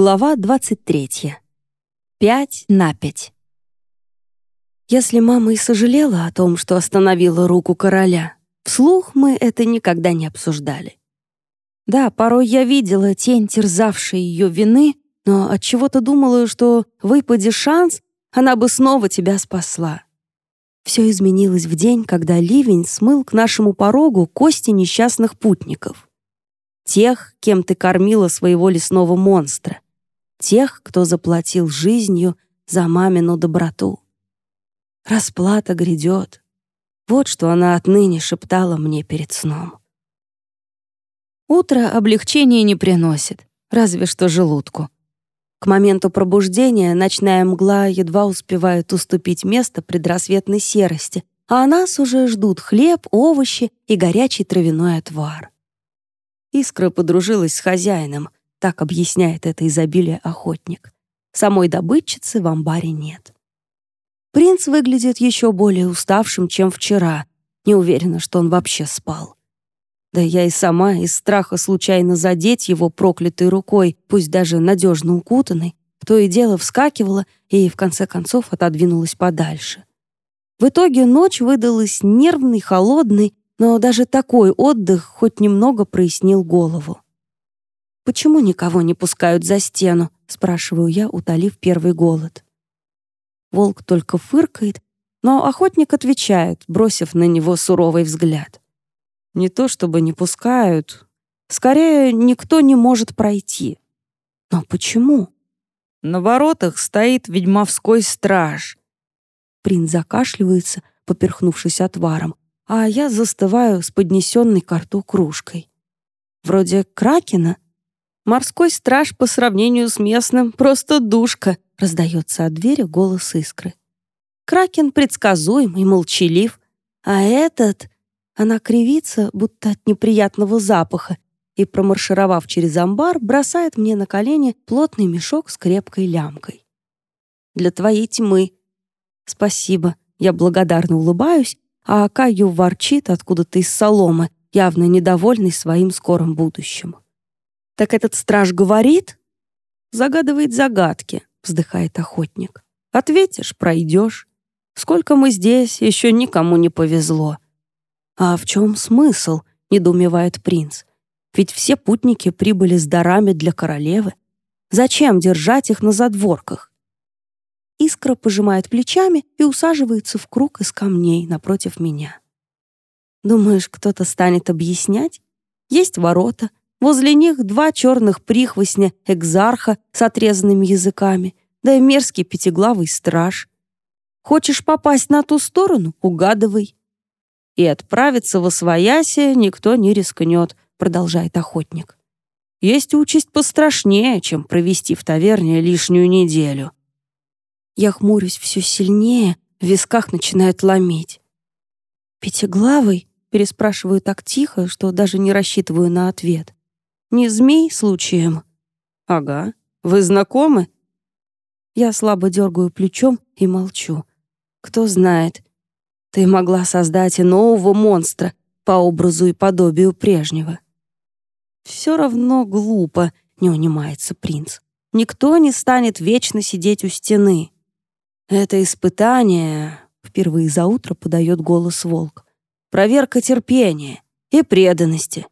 Глава 23. Пять на пять. Если мама и сожалела о том, что остановила руку короля, вслух мы это никогда не обсуждали. Да, порой я видела тень, терзавшей ее вины, но от чего то думала, что, выпади шанс, она бы снова тебя спасла. Все изменилось в день, когда ливень смыл к нашему порогу кости несчастных путников тех, кем ты кормила своего лесного монстра, тех, кто заплатил жизнью за мамину доброту. Расплата грядет. Вот что она отныне шептала мне перед сном. Утро облегчения не приносит, разве что желудку. К моменту пробуждения ночная мгла едва успевает уступить место предрассветной серости, а нас уже ждут хлеб, овощи и горячий травяной отвар. Искра подружилась с хозяином, так объясняет это изобилие охотник. Самой добытчицы в амбаре нет. Принц выглядит еще более уставшим, чем вчера. Не уверена, что он вообще спал. Да я и сама из страха случайно задеть его проклятой рукой, пусть даже надежно укутанной, то и дело вскакивала и, в конце концов, отодвинулась подальше. В итоге ночь выдалась нервной, холодной но даже такой отдых хоть немного прояснил голову. «Почему никого не пускают за стену?» — спрашиваю я, утолив первый голод. Волк только фыркает, но охотник отвечает, бросив на него суровый взгляд. «Не то чтобы не пускают, скорее, никто не может пройти». «Но почему?» «На воротах стоит ведьмовской страж». Принц закашливается, поперхнувшись отваром, а я застываю с поднесенной к рту кружкой. Вроде кракена. Морской страж по сравнению с местным просто душка, раздается от двери голос искры. Кракен предсказуем и молчалив, а этот... Она кривится, будто от неприятного запаха, и, промаршировав через амбар, бросает мне на колени плотный мешок с крепкой лямкой. «Для твоей тьмы». «Спасибо». Я благодарно улыбаюсь а Каю ворчит откуда-то из соломы, явно недовольный своим скорым будущим. «Так этот страж говорит?» «Загадывает загадки», — вздыхает охотник. «Ответишь — пройдешь. Сколько мы здесь, еще никому не повезло». «А в чем смысл?» — недоумевает принц. «Ведь все путники прибыли с дарами для королевы. Зачем держать их на задворках? Искра пожимает плечами и усаживается в круг из камней напротив меня. Думаешь, кто-то станет объяснять? Есть ворота, возле них два черных прихвостня экзарха с отрезанными языками, да и мерзкий пятиглавый страж. Хочешь попасть на ту сторону — угадывай. И отправиться во свояси никто не рискнет, продолжает охотник. Есть участь пострашнее, чем провести в таверне лишнюю неделю. Я хмурюсь все сильнее, в висках начинает ломить. «Пятиглавый?» — переспрашиваю так тихо, что даже не рассчитываю на ответ. «Не змей случаем?» «Ага. Вы знакомы?» Я слабо дергаю плечом и молчу. «Кто знает, ты могла создать и нового монстра по образу и подобию прежнего». «Все равно глупо», — не унимается принц. «Никто не станет вечно сидеть у стены. «Это испытание», — впервые за утро подает голос волк. «Проверка терпения и преданности.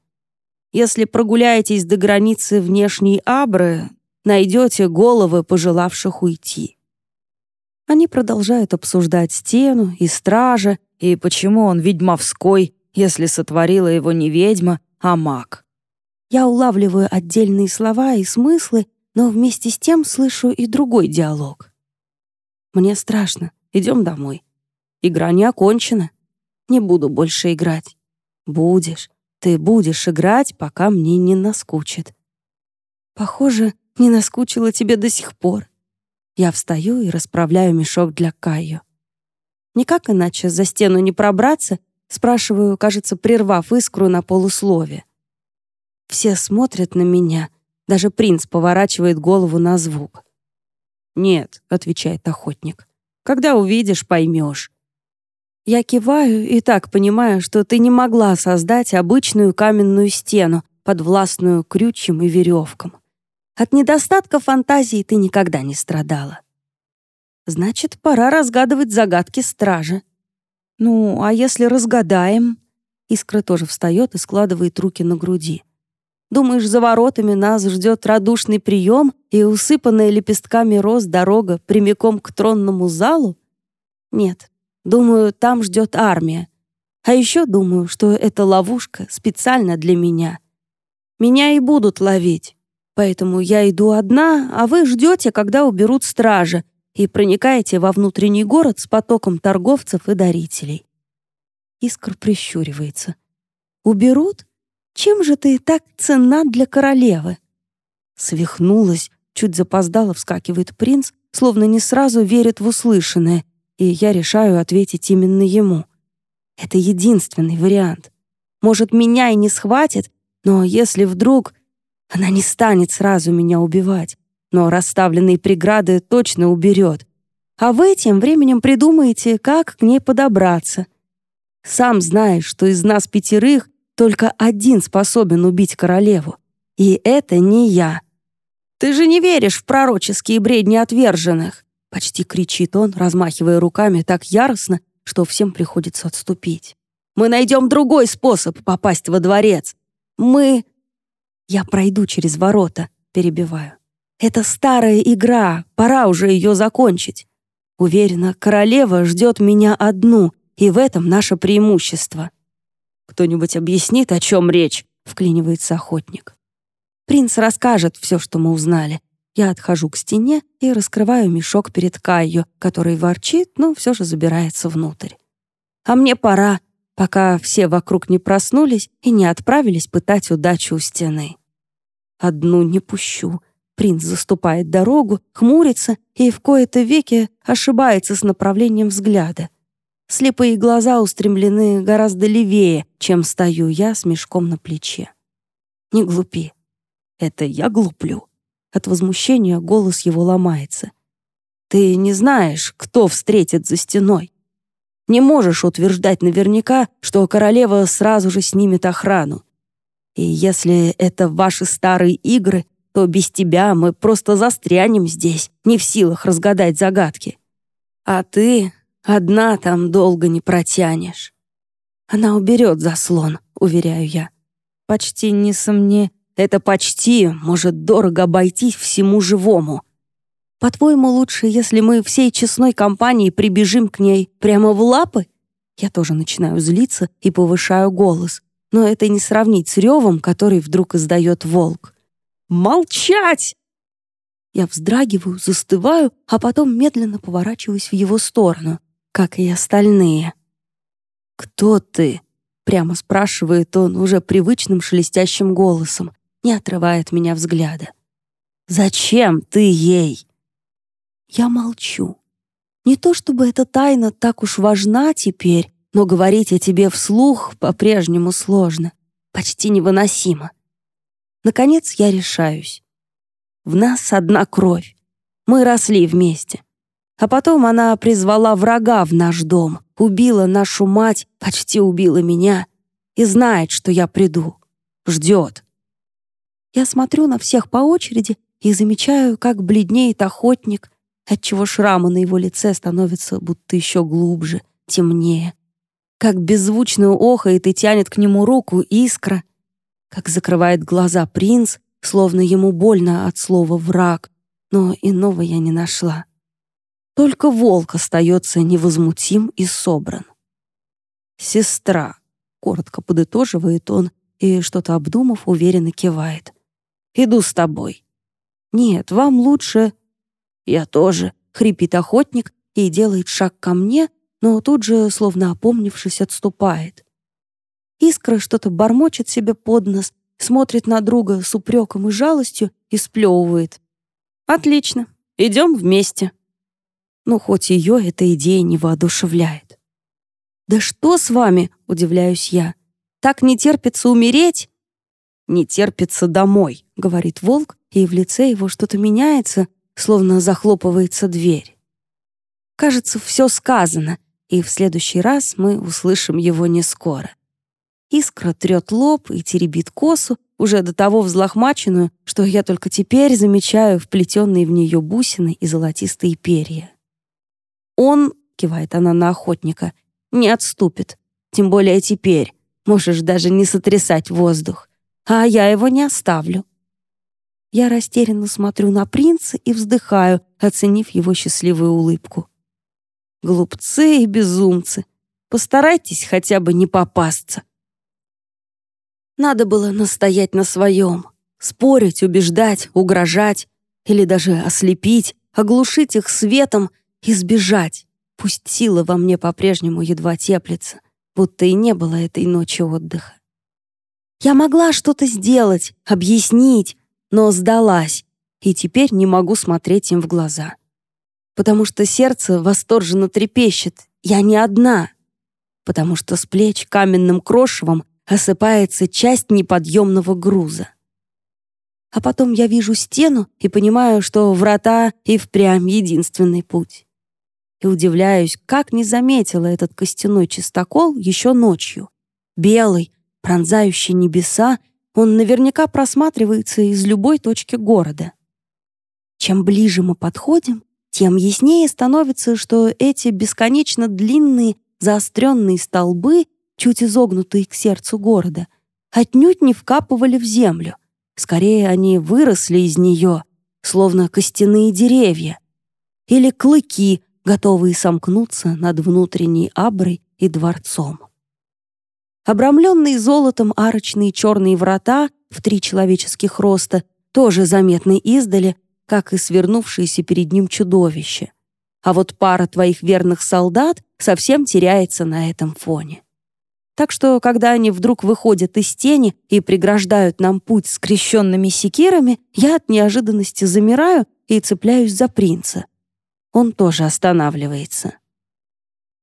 Если прогуляетесь до границы внешней Абры, найдете головы пожелавших уйти». Они продолжают обсуждать стену и стража, и почему он ведьмовской, если сотворила его не ведьма, а маг. Я улавливаю отдельные слова и смыслы, но вместе с тем слышу и другой диалог. Мне страшно. Идем домой. Игра не окончена. Не буду больше играть. Будешь. Ты будешь играть, пока мне не наскучит. Похоже, не наскучило тебе до сих пор. Я встаю и расправляю мешок для Кайо. Никак иначе за стену не пробраться, спрашиваю, кажется, прервав искру на полуслове. Все смотрят на меня, даже принц поворачивает голову на звук. «Нет», — отвечает охотник. «Когда увидишь, поймешь». Я киваю и так понимаю, что ты не могла создать обычную каменную стену, подвластную крючьям и веревкам. От недостатка фантазии ты никогда не страдала. Значит, пора разгадывать загадки стража. Ну, а если разгадаем? Искра тоже встает и складывает руки на груди. Думаешь, за воротами нас ждет радушный прием и усыпанная лепестками роз дорога прямиком к тронному залу? Нет, думаю, там ждет армия. А еще думаю, что это ловушка специально для меня. Меня и будут ловить. Поэтому я иду одна, а вы ждете, когда уберут стража, и проникаете во внутренний город с потоком торговцев и дарителей. Искр прищуривается. «Уберут? Чем же ты так ценна для королевы?» Свихнулась, чуть запоздало вскакивает принц, словно не сразу верит в услышанное, и я решаю ответить именно ему. Это единственный вариант. Может, меня и не схватит, но если вдруг... Она не станет сразу меня убивать, но расставленные преграды точно уберет. А вы тем временем придумаете, как к ней подобраться. Сам знаешь, что из нас пятерых только один способен убить королеву. И это не я. Ты же не веришь в пророческие бредни отверженных!» Почти кричит он, размахивая руками так яростно, что всем приходится отступить. «Мы найдем другой способ попасть во дворец. Мы...» «Я пройду через ворота», — перебиваю. «Это старая игра, пора уже ее закончить. Уверена, королева ждет меня одну, и в этом наше преимущество». «Кто-нибудь объяснит, о чем речь?» — вклинивается охотник. Принц расскажет все, что мы узнали. Я отхожу к стене и раскрываю мешок перед Кайо, который ворчит, но все же забирается внутрь. А мне пора, пока все вокруг не проснулись и не отправились пытать удачу у стены. Одну не пущу. Принц заступает дорогу, хмурится и в кои-то веки ошибается с направлением взгляда. Слепые глаза устремлены гораздо левее, чем стою я с мешком на плече. Не глупи. Это я глуплю. От возмущения голос его ломается. Ты не знаешь, кто встретит за стеной. Не можешь утверждать наверняка, что королева сразу же снимет охрану. И если это ваши старые игры, то без тебя мы просто застрянем здесь, не в силах разгадать загадки. А ты одна там долго не протянешь. Она уберет заслон, уверяю я. Почти не сомне... Это почти может дорого обойтись всему живому. По-твоему, лучше, если мы всей честной компанией прибежим к ней прямо в лапы? Я тоже начинаю злиться и повышаю голос, но это не сравнить с ревом, который вдруг издает волк. «Молчать!» Я вздрагиваю, застываю, а потом медленно поворачиваюсь в его сторону, как и остальные. «Кто ты?» — прямо спрашивает он уже привычным шелестящим голосом, не отрывая от меня взгляда. «Зачем ты ей?» Я молчу. Не то чтобы эта тайна так уж важна теперь, но говорить о тебе вслух по-прежнему сложно, почти невыносимо. Наконец я решаюсь. В нас одна кровь. Мы росли вместе. А потом она призвала врага в наш дом, убила нашу мать, почти убила меня и знает, что я приду. Ждет. Я смотрю на всех по очереди и замечаю, как бледнеет охотник, отчего шрамы на его лице становятся будто еще глубже, темнее. Как беззвучно охает и тянет к нему руку искра — как закрывает глаза принц, словно ему больно от слова «враг», но иного я не нашла. Только волк остается невозмутим и собран. «Сестра», — коротко подытоживает он и, что-то обдумав, уверенно кивает. «Иду с тобой». «Нет, вам лучше...» «Я тоже», — хрипит охотник и делает шаг ко мне, но тут же, словно опомнившись, отступает. Искра что-то бормочет себе под нос, смотрит на друга с упреком и жалостью и сплевывает. «Отлично, идем вместе». Ну, хоть ее эта идея не воодушевляет. «Да что с вами?» — удивляюсь я. «Так не терпится умереть?» «Не терпится домой», — говорит волк, и в лице его что-то меняется, словно захлопывается дверь. Кажется, все сказано, и в следующий раз мы услышим его не скоро. Искра трет лоб и теребит косу, уже до того взлохмаченную, что я только теперь замечаю вплетенные в нее бусины и золотистые перья. «Он», — кивает она на охотника, — «не отступит. Тем более теперь. Можешь даже не сотрясать воздух. А я его не оставлю». Я растерянно смотрю на принца и вздыхаю, оценив его счастливую улыбку. Глупцы и безумцы. Постарайтесь хотя бы не попасться. Надо было настоять на своем. Спорить, убеждать, угрожать. Или даже ослепить, оглушить их светом и сбежать. Пусть сила во мне по-прежнему едва теплится, будто и не было этой ночи отдыха. Я могла что-то сделать, объяснить, но сдалась, и теперь не могу смотреть им в глаза. Потому что сердце восторженно трепещет. Я не одна. Потому что с плеч каменным крошевом осыпается часть неподъемного груза. А потом я вижу стену и понимаю, что врата и впрямь единственный путь. И удивляюсь, как не заметила этот костяной чистокол еще ночью. Белый, пронзающий небеса, он наверняка просматривается из любой точки города. Чем ближе мы подходим, тем яснее становится, что эти бесконечно длинные заостренные столбы чуть изогнутые к сердцу города, отнюдь не вкапывали в землю. Скорее, они выросли из нее, словно костяные деревья. Или клыки, готовые сомкнуться над внутренней аброй и дворцом. Обрамленные золотом арочные черные врата в три человеческих роста тоже заметны издали, как и свернувшееся перед ним чудовище. А вот пара твоих верных солдат совсем теряется на этом фоне. Так что, когда они вдруг выходят из тени и преграждают нам путь скрещенными секирами, я от неожиданности замираю и цепляюсь за принца. Он тоже останавливается.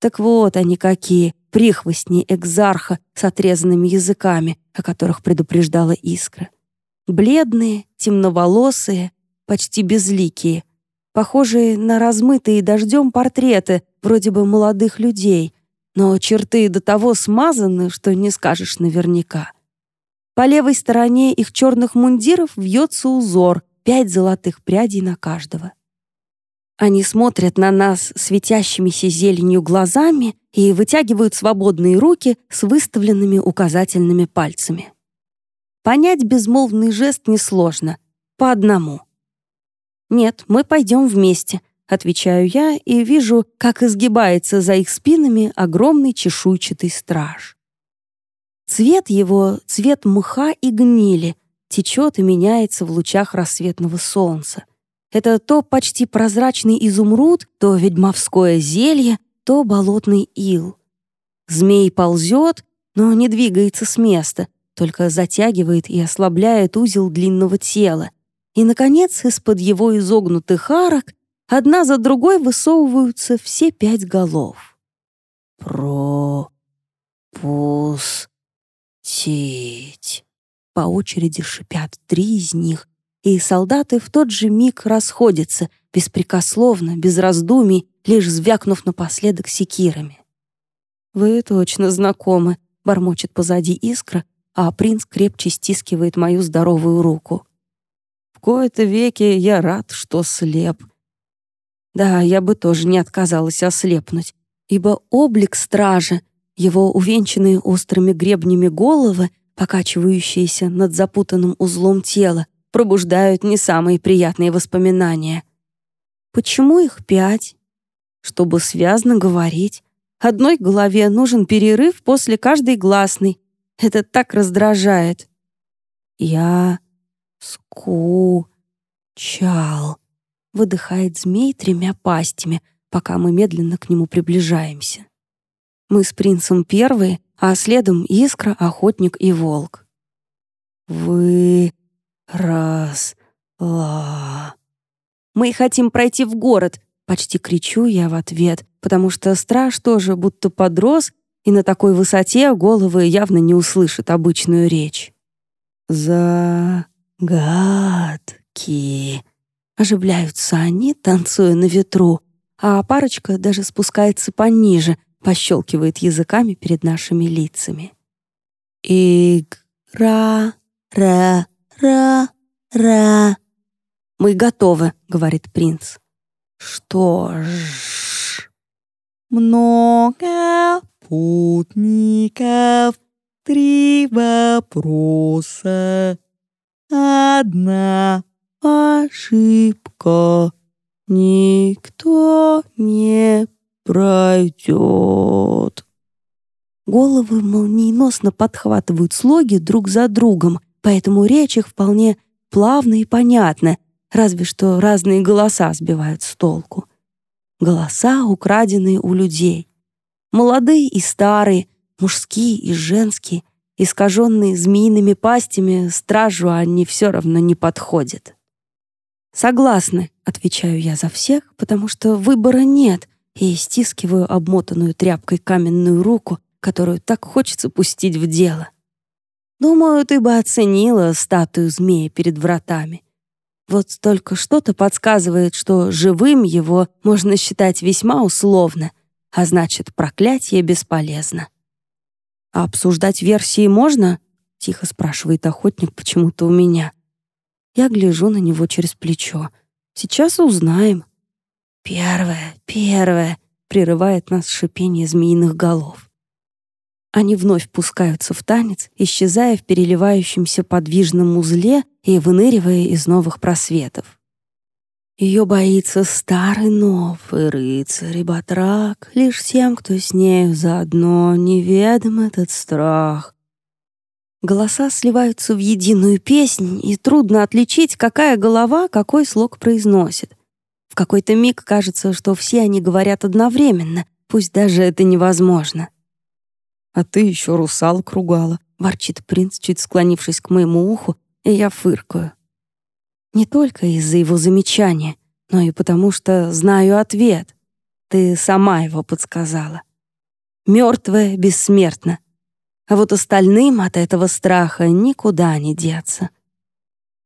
Так вот они какие, прихвостни экзарха с отрезанными языками, о которых предупреждала Искра. Бледные, темноволосые, почти безликие, похожие на размытые дождем портреты, вроде бы молодых людей — но черты до того смазаны, что не скажешь наверняка. По левой стороне их черных мундиров вьется узор, пять золотых прядей на каждого. Они смотрят на нас светящимися зеленью глазами и вытягивают свободные руки с выставленными указательными пальцами. Понять безмолвный жест несложно. По одному. Нет, мы пойдем вместе — Отвечаю я и вижу, как изгибается за их спинами огромный чешуйчатый страж. Цвет его — цвет мха и гнили, течет и меняется в лучах рассветного солнца. Это то почти прозрачный изумруд, то ведьмовское зелье, то болотный ил. Змей ползет, но не двигается с места, только затягивает и ослабляет узел длинного тела. И, наконец, из-под его изогнутых арок Одна за другой высовываются все пять голов. «Пропустить!» По очереди шипят три из них, и солдаты в тот же миг расходятся, беспрекословно, без раздумий, лишь звякнув напоследок секирами. «Вы точно знакомы», — бормочет позади искра, а принц крепче стискивает мою здоровую руку. «В кои-то веки я рад, что слеп», да, я бы тоже не отказалась ослепнуть, ибо облик стража, его увенчанные острыми гребнями головы, покачивающиеся над запутанным узлом тела, пробуждают не самые приятные воспоминания. Почему их пять? Чтобы связно говорить. Одной голове нужен перерыв после каждой гласной. Это так раздражает. Я скучал выдыхает змей тремя пастями, пока мы медленно к нему приближаемся. Мы с принцем первые, а следом Искра, Охотник и Волк. «Вы... раз... ла...» «Мы хотим пройти в город», — почти кричу я в ответ, потому что страж тоже будто подрос, и на такой высоте головы явно не услышит обычную речь. «Загадки...» Оживляются они, танцуя на ветру, а парочка даже спускается пониже, пощелкивает языками перед нашими лицами. Игра ра, ра, ра. «Мы готовы», — говорит принц. «Что ж...» «Много путников, три вопроса, одна ошибка, никто не пройдет». Головы молниеносно подхватывают слоги друг за другом, поэтому речь их вполне плавна и понятна, разве что разные голоса сбивают с толку. Голоса, украденные у людей. Молодые и старые, мужские и женские, искаженные змеиными пастями, стражу они все равно не подходят. «Согласны», — отвечаю я за всех, потому что выбора нет, и стискиваю обмотанную тряпкой каменную руку, которую так хочется пустить в дело. Думаю, ты бы оценила статую змея перед вратами. Вот только что-то подсказывает, что живым его можно считать весьма условно, а значит, проклятие бесполезно. «А обсуждать версии можно?» — тихо спрашивает охотник почему-то у меня. Я гляжу на него через плечо. «Сейчас узнаем». «Первое, первое», — прерывает нас шипение змеиных голов. Они вновь пускаются в танец, исчезая в переливающемся подвижном узле и выныривая из новых просветов. Ее боится старый новый рыцарь и батрак, лишь тем, кто с нею заодно, неведом этот страх. Голоса сливаются в единую песнь, и трудно отличить, какая голова какой слог произносит. В какой-то миг кажется, что все они говорят одновременно, пусть даже это невозможно. «А ты еще русалок ругала», — ворчит принц, чуть склонившись к моему уху, и я фыркаю. Не только из-за его замечания, но и потому что знаю ответ. Ты сама его подсказала. Мертвая бессмертна. А вот остальным от этого страха никуда не деться.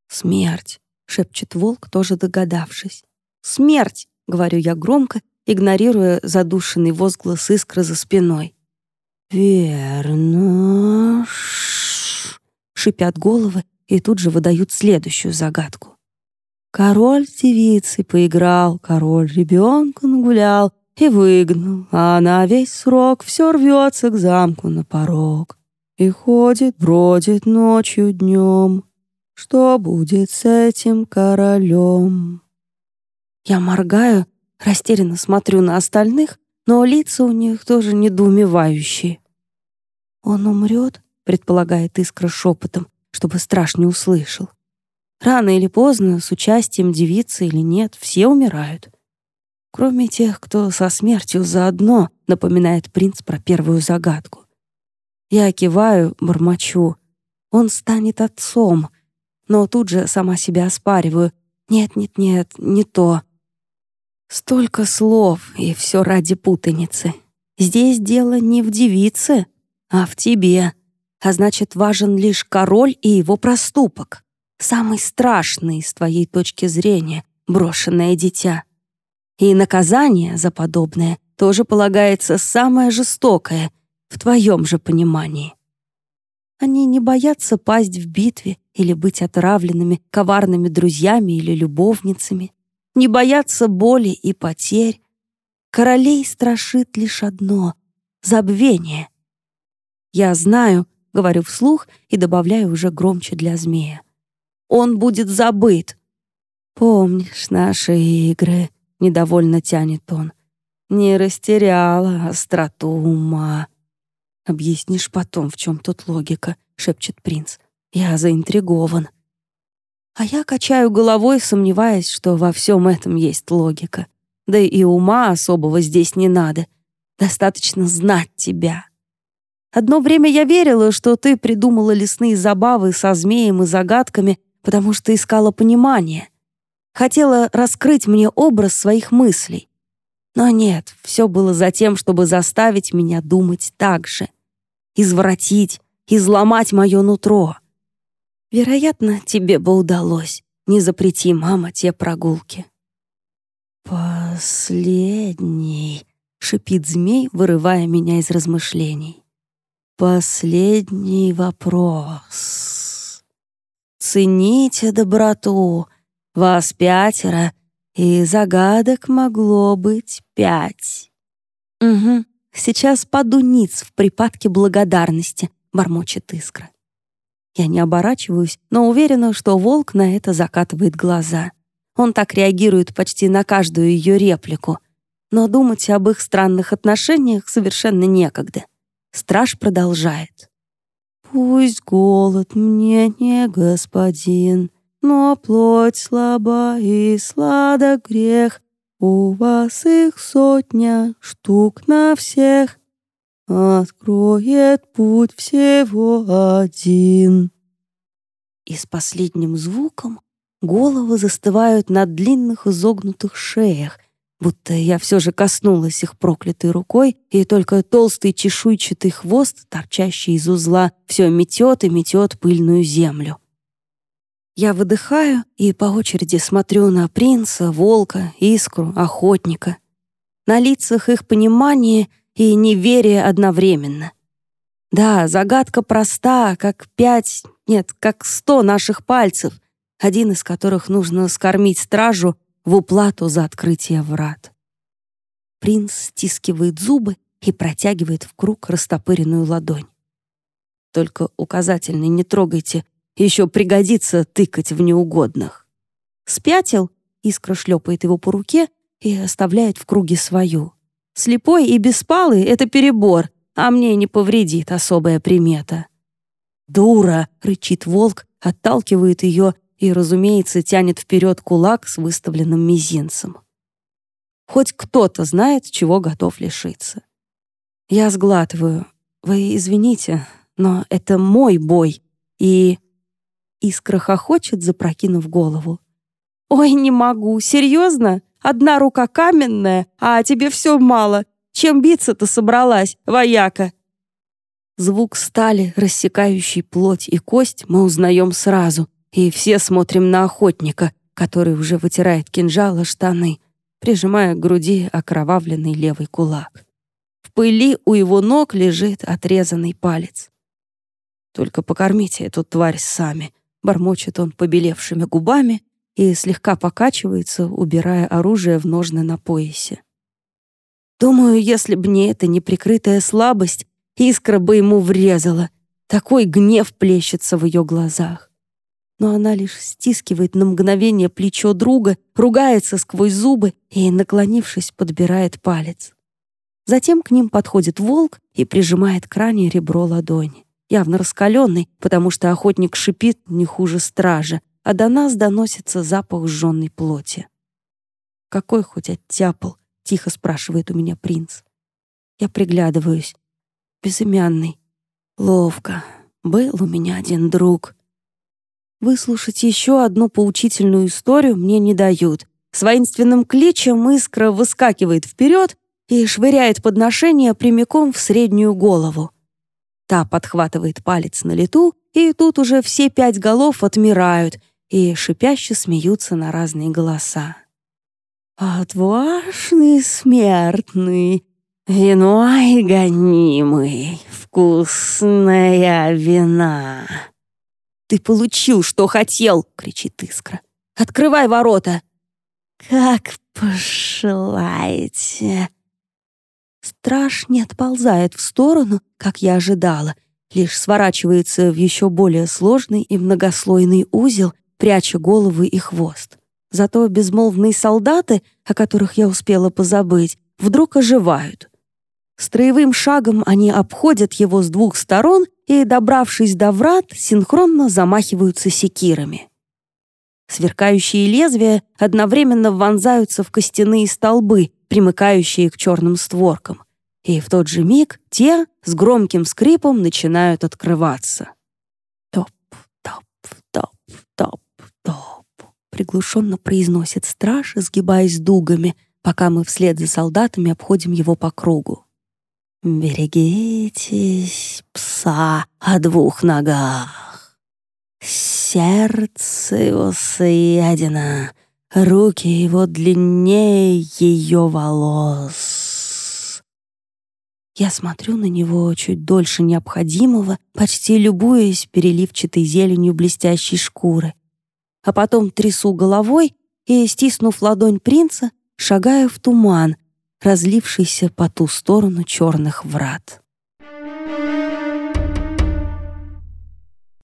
«Смерть», — шепчет волк, тоже догадавшись. «Смерть», — говорю я громко, игнорируя задушенный возглас искры за спиной. «Верно...» — шипят головы и тут же выдают следующую загадку. Король с девицей поиграл, король ребенка нагулял и выгнал, а на весь срок все рвется к замку на порог и ходит, бродит ночью днем. Что будет с этим королем? Я моргаю, растерянно смотрю на остальных, но лица у них тоже недоумевающие. «Он умрет?» — предполагает Искра шепотом, чтобы страж не услышал. Рано или поздно, с участием девицы или нет, все умирают. Кроме тех, кто со смертью заодно, напоминает принц про первую загадку. Я киваю, бормочу. Он станет отцом, но тут же сама себя оспариваю. Нет-нет-нет, не то. Столько слов, и все ради путаницы. Здесь дело не в девице, а в тебе. А значит, важен лишь король и его проступок. Самый страшный с твоей точки зрения, брошенное дитя. И наказание за подобное тоже полагается самое жестокое, в твоем же понимании. Они не боятся пасть в битве или быть отравленными коварными друзьями или любовницами не боятся боли и потерь. Королей страшит лишь одно — забвение. Я знаю, говорю вслух и добавляю уже громче для змея. Он будет забыт. Помнишь наши игры? Недовольно тянет он. Не растеряла остроту ума. Объяснишь потом, в чем тут логика, шепчет принц. Я заинтригован. А я качаю головой, сомневаясь, что во всем этом есть логика. Да и ума особого здесь не надо. Достаточно знать тебя. Одно время я верила, что ты придумала лесные забавы со змеем и загадками, потому что искала понимание. Хотела раскрыть мне образ своих мыслей. Но нет, все было за тем, чтобы заставить меня думать так же. Извратить, изломать мое нутро — Вероятно, тебе бы удалось. Не запрети, мама, те прогулки. «Последний», — шипит змей, вырывая меня из размышлений. «Последний вопрос». Цените доброту. Вас пятеро, и загадок могло быть пять. Угу, сейчас паду ниц в припадке благодарности, бормочет искра. Я не оборачиваюсь, но уверена, что волк на это закатывает глаза. Он так реагирует почти на каждую ее реплику. Но думать об их странных отношениях совершенно некогда. Страж продолжает. «Пусть голод мне не господин, но плоть слаба и сладок грех. У вас их сотня штук на всех, откроет путь всего один». И с последним звуком головы застывают на длинных изогнутых шеях, будто я все же коснулась их проклятой рукой, и только толстый чешуйчатый хвост, торчащий из узла, все метет и метет пыльную землю. Я выдыхаю и по очереди смотрю на принца, волка, искру, охотника. На лицах их понимание и неверие одновременно. Да, загадка проста, как пять, нет, как сто наших пальцев, один из которых нужно скормить стражу в уплату за открытие врат. Принц стискивает зубы и протягивает в круг растопыренную ладонь. Только указательный не трогайте, еще пригодится тыкать в неугодных. Спятил, искра шлепает его по руке и оставляет в круге свою. Слепой и беспалый — это перебор, а мне не повредит особая примета. «Дура!» — рычит волк, отталкивает ее и, разумеется, тянет вперед кулак с выставленным мизинцем. Хоть кто-то знает, чего готов лишиться. Я сглатываю. Вы извините, но это мой бой. И... Искра хохочет, запрокинув голову. «Ой, не могу, серьезно? Одна рука каменная, а тебе все мало. Чем биться-то собралась, вояка?» Звук стали, рассекающий плоть и кость, мы узнаем сразу, и все смотрим на охотника, который уже вытирает кинжал о штаны, прижимая к груди окровавленный левый кулак. В пыли у его ног лежит отрезанный палец. «Только покормите эту тварь сами», — бормочет он побелевшими губами и слегка покачивается, убирая оружие в ножны на поясе. Думаю, если б не эта неприкрытая слабость, искра бы ему врезала. Такой гнев плещется в ее глазах но она лишь стискивает на мгновение плечо друга, ругается сквозь зубы и, наклонившись, подбирает палец. Затем к ним подходит волк и прижимает к ране ребро ладони, явно раскаленный, потому что охотник шипит не хуже стража, а до нас доносится запах сжженной плоти. «Какой хоть оттяпал?» — тихо спрашивает у меня принц. Я приглядываюсь. Безымянный. Ловко. Был у меня один друг. Выслушать еще одну поучительную историю мне не дают. С воинственным кличем искра выскакивает вперед и швыряет подношение прямиком в среднюю голову. Та подхватывает палец на лету, и тут уже все пять голов отмирают и шипяще смеются на разные голоса. «Отважный смертный, виной гонимый, вкусная вина!» «Ты получил, что хотел!» — кричит Искра. «Открывай ворота!» «Как пожелаете!» Страж не отползает в сторону, как я ожидала, лишь сворачивается в еще более сложный и многослойный узел, пряча головы и хвост. Зато безмолвные солдаты, о которых я успела позабыть, вдруг оживают. Строевым шагом они обходят его с двух сторон и, добравшись до врат, синхронно замахиваются секирами. Сверкающие лезвия одновременно вонзаются в костяные столбы, примыкающие к черным створкам. И в тот же миг те с громким скрипом начинают открываться. «Топ, топ, топ, топ, топ», — приглушенно произносит страж, сгибаясь дугами, пока мы вслед за солдатами обходим его по кругу. Берегитесь пса о двух ногах. Сердце его съедено, руки его длиннее ее волос. Я смотрю на него чуть дольше необходимого, почти любуясь переливчатой зеленью блестящей шкуры. А потом трясу головой и, стиснув ладонь принца, шагаю в туман, разлившийся по ту сторону черных врат.